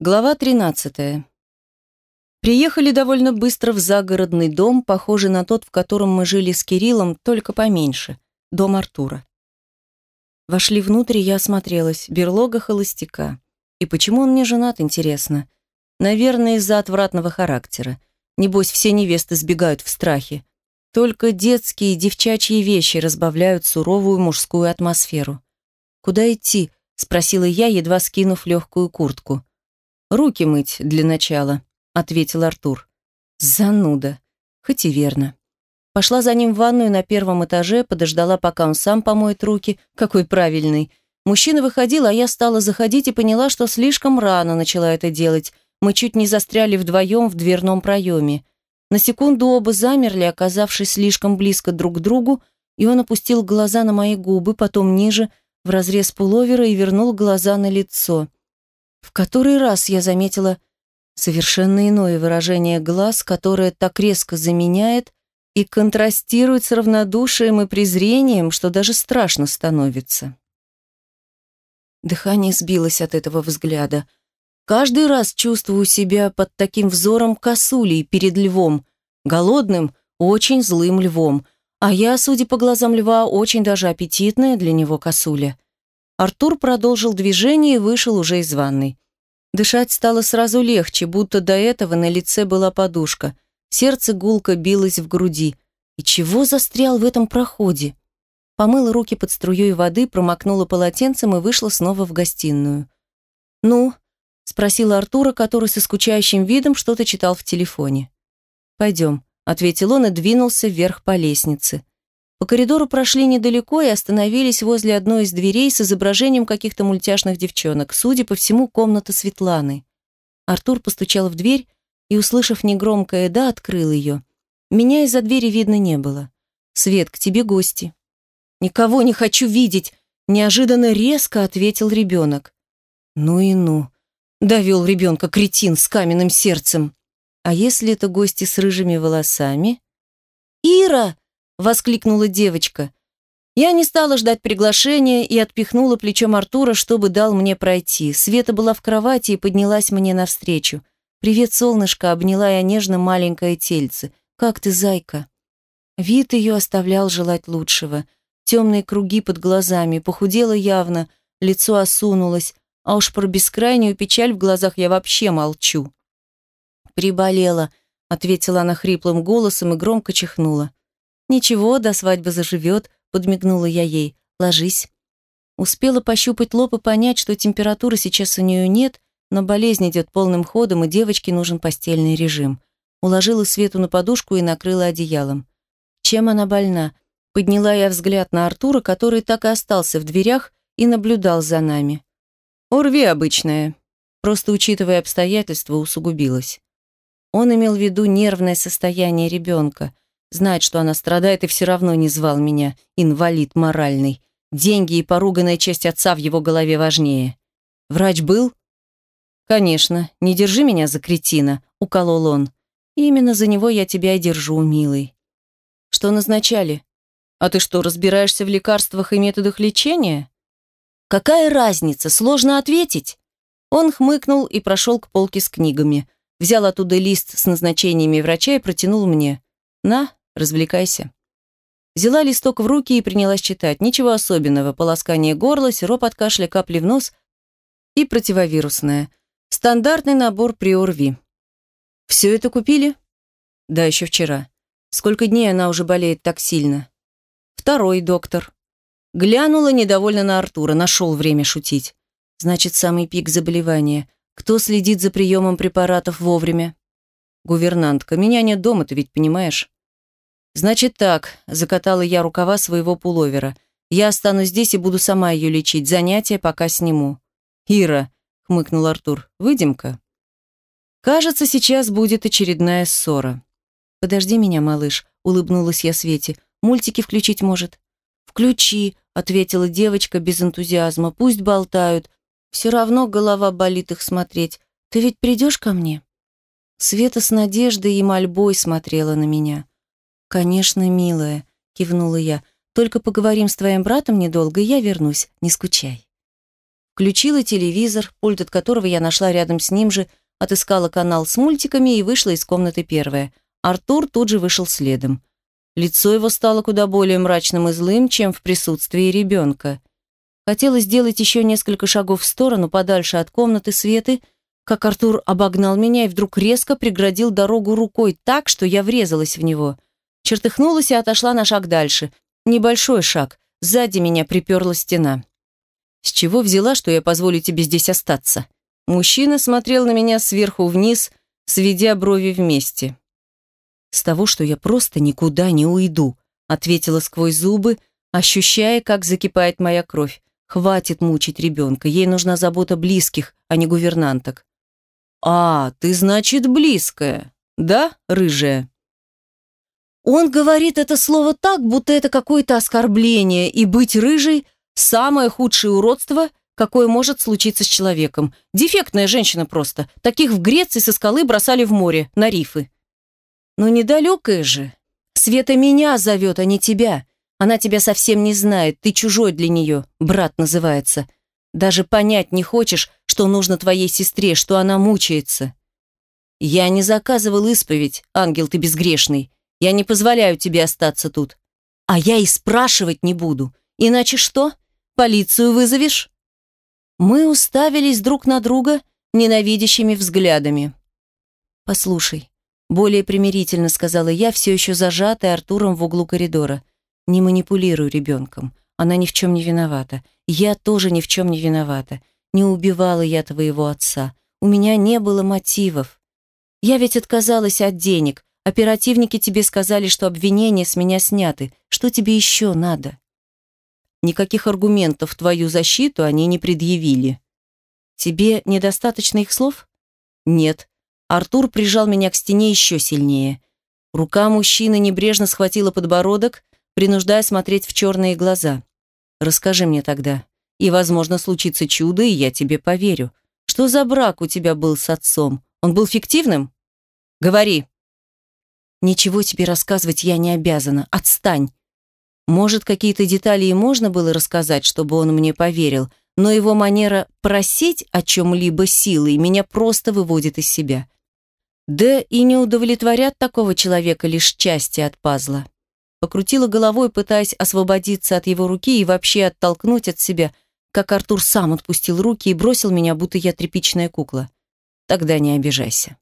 Глава 13. Приехали довольно быстро в загородный дом, похожий на тот, в котором мы жили с Кириллом, только поменьше. Дом Артура. Вошли внутрь, я осмотрелась. Берлога холостяка. И почему он не женат, интересно? Наверное, из-за отвратного характера. Небось, все невесты сбегают в страхе. Только детские девчачьи вещи разбавляют суровую мужскую атмосферу. «Куда идти?» – спросила я, едва скинув легкую куртку. «Руки мыть для начала», — ответил Артур. «Зануда. Хоть и верно». Пошла за ним в ванную на первом этаже, подождала, пока он сам помоет руки. Какой правильный. Мужчина выходил, а я стала заходить и поняла, что слишком рано начала это делать. Мы чуть не застряли вдвоем в дверном проеме. На секунду оба замерли, оказавшись слишком близко друг к другу, и он опустил глаза на мои губы, потом ниже, в разрез пуловера и вернул глаза на лицо. В который раз я заметила совершенно иное выражение глаз, которое так резко заменяет и контрастирует с равнодушием и презрением, что даже страшно становится. Дыхание сбилось от этого взгляда. Каждый раз чувствую себя под таким взором косулей перед львом, голодным, очень злым львом, а я, судя по глазам льва, очень даже аппетитная для него косуля. Артур продолжил движение и вышел уже из ванной. Дышать стало сразу легче, будто до этого на лице была подушка. Сердце гулко билось в груди. И чего застрял в этом проходе? Помыла руки под струей воды, промокнула полотенцем и вышла снова в гостиную. «Ну?» – спросила Артура, который со скучающим видом что-то читал в телефоне. «Пойдем», – ответил он и двинулся вверх по лестнице. По коридору прошли недалеко и остановились возле одной из дверей с изображением каких-то мультяшных девчонок. Судя по всему, комната Светланы. Артур постучал в дверь и, услышав негромкое «да», открыл ее. Меня из-за двери видно не было. «Свет, к тебе гости». «Никого не хочу видеть!» Неожиданно резко ответил ребенок. «Ну и ну!» Довел ребенка кретин с каменным сердцем. «А если это гости с рыжими волосами?» «Ира!» Воскликнула девочка. Я не стала ждать приглашения и отпихнула плечом Артура, чтобы дал мне пройти. Света была в кровати и поднялась мне навстречу. «Привет, солнышко!» — обняла я нежно маленькое тельце. «Как ты, зайка?» Вид ее оставлял желать лучшего. Темные круги под глазами, похудела явно, лицо осунулось, а уж про бескрайнюю печаль в глазах я вообще молчу. «Приболела», — ответила она хриплым голосом и громко чихнула. «Ничего, до свадьбы заживет», — подмигнула я ей. «Ложись». Успела пощупать лоб и понять, что температуры сейчас у нее нет, но болезнь идет полным ходом, и девочке нужен постельный режим. Уложила Свету на подушку и накрыла одеялом. Чем она больна? Подняла я взгляд на Артура, который так и остался в дверях и наблюдал за нами. «ОРВИ обычная», просто учитывая обстоятельства, усугубилась. Он имел в виду нервное состояние ребенка — Знает, что она страдает, и все равно не звал меня, инвалид моральный. Деньги и поруганная честь отца в его голове важнее. Врач был? Конечно, не держи меня за кретина, уколол он. Именно за него я тебя и держу, милый. Что назначали? А ты что, разбираешься в лекарствах и методах лечения? Какая разница, сложно ответить. Он хмыкнул и прошел к полке с книгами. Взял оттуда лист с назначениями врача и протянул мне. На, Развлекайся». Взяла листок в руки и принялась читать. Ничего особенного. Полоскание горла, сироп от кашля, капли в нос и противовирусное. Стандартный набор при ОРВИ. «Все это купили?» «Да, еще вчера. Сколько дней она уже болеет так сильно?» «Второй доктор». Глянула недовольно на Артура, нашел время шутить. «Значит, самый пик заболевания. Кто следит за приемом препаратов вовремя?» «Гувернантка. Меня нет дома, ты ведь понимаешь?» «Значит так», — закатала я рукава своего пуловера. «Я останусь здесь и буду сама ее лечить. Занятия пока сниму». «Ира», — хмыкнул Артур, — «выйдем-ка». «Кажется, сейчас будет очередная ссора». «Подожди меня, малыш», — улыбнулась я Свете. «Мультики включить может?» «Включи», — ответила девочка без энтузиазма. «Пусть болтают. Все равно голова болит их смотреть. Ты ведь придешь ко мне?» Света с надеждой и мольбой смотрела на меня. «Конечно, милая», — кивнула я. «Только поговорим с твоим братом недолго, и я вернусь, не скучай». Включила телевизор, пульт от которого я нашла рядом с ним же, отыскала канал с мультиками и вышла из комнаты первая. Артур тут же вышел следом. Лицо его стало куда более мрачным и злым, чем в присутствии ребенка. Хотела сделать еще несколько шагов в сторону, подальше от комнаты Светы, как Артур обогнал меня и вдруг резко преградил дорогу рукой так, что я врезалась в него. Чертыхнулась и отошла на шаг дальше. Небольшой шаг. Сзади меня приперла стена. С чего взяла, что я позволю тебе здесь остаться? Мужчина смотрел на меня сверху вниз, сведя брови вместе. С того, что я просто никуда не уйду, ответила сквозь зубы, ощущая, как закипает моя кровь. Хватит мучить ребенка, ей нужна забота близких, а не гувернанток. «А, ты, значит, близкая, да, рыжая?» Он говорит это слово так, будто это какое-то оскорбление, и быть рыжей – Самое худшее уродство, какое может случиться с человеком. Дефектная женщина просто. Таких в Греции со скалы бросали в море, на рифы. Но недалекая же. Света меня зовет, а не тебя. Она тебя совсем не знает, ты чужой для нее, брат называется. Даже понять не хочешь, что нужно твоей сестре, что она мучается. Я не заказывал исповедь, ангел ты безгрешный. Я не позволяю тебе остаться тут. А я и спрашивать не буду. Иначе что? Полицию вызовешь?» Мы уставились друг на друга ненавидящими взглядами. «Послушай», — более примирительно сказала я, все еще зажатая Артуром в углу коридора, «не манипулируй ребенком. Она ни в чем не виновата. Я тоже ни в чем не виновата. Не убивала я твоего отца. У меня не было мотивов. Я ведь отказалась от денег. Оперативники тебе сказали, что обвинения с меня сняты. Что тебе еще надо?» Никаких аргументов в твою защиту они не предъявили. Тебе недостаточно их слов? Нет. Артур прижал меня к стене еще сильнее. Рука мужчины небрежно схватила подбородок, принуждая смотреть в черные глаза. Расскажи мне тогда. И, возможно, случится чудо, и я тебе поверю. Что за брак у тебя был с отцом? Он был фиктивным? Говори. Ничего тебе рассказывать я не обязана. Отстань. Может, какие-то детали и можно было рассказать, чтобы он мне поверил, но его манера просить о чем-либо силой меня просто выводит из себя. Да и не удовлетворят такого человека лишь части от пазла. Покрутила головой, пытаясь освободиться от его руки и вообще оттолкнуть от себя, как Артур сам отпустил руки и бросил меня, будто я тряпичная кукла. Тогда не обижайся.